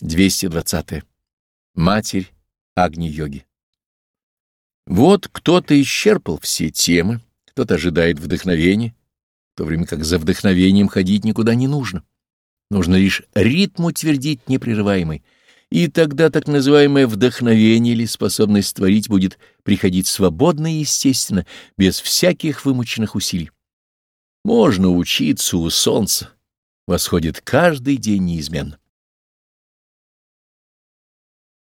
220. -е. Матерь Агни-йоги. Вот кто-то исчерпал все темы, кто-то ожидает вдохновения, в то время как за вдохновением ходить никуда не нужно. Нужно лишь ритм утвердить непрерываемый, и тогда так называемое вдохновение или способность творить будет приходить свободно и естественно, без всяких вымученных усилий. Можно учиться у солнца, восходит каждый день неизменно.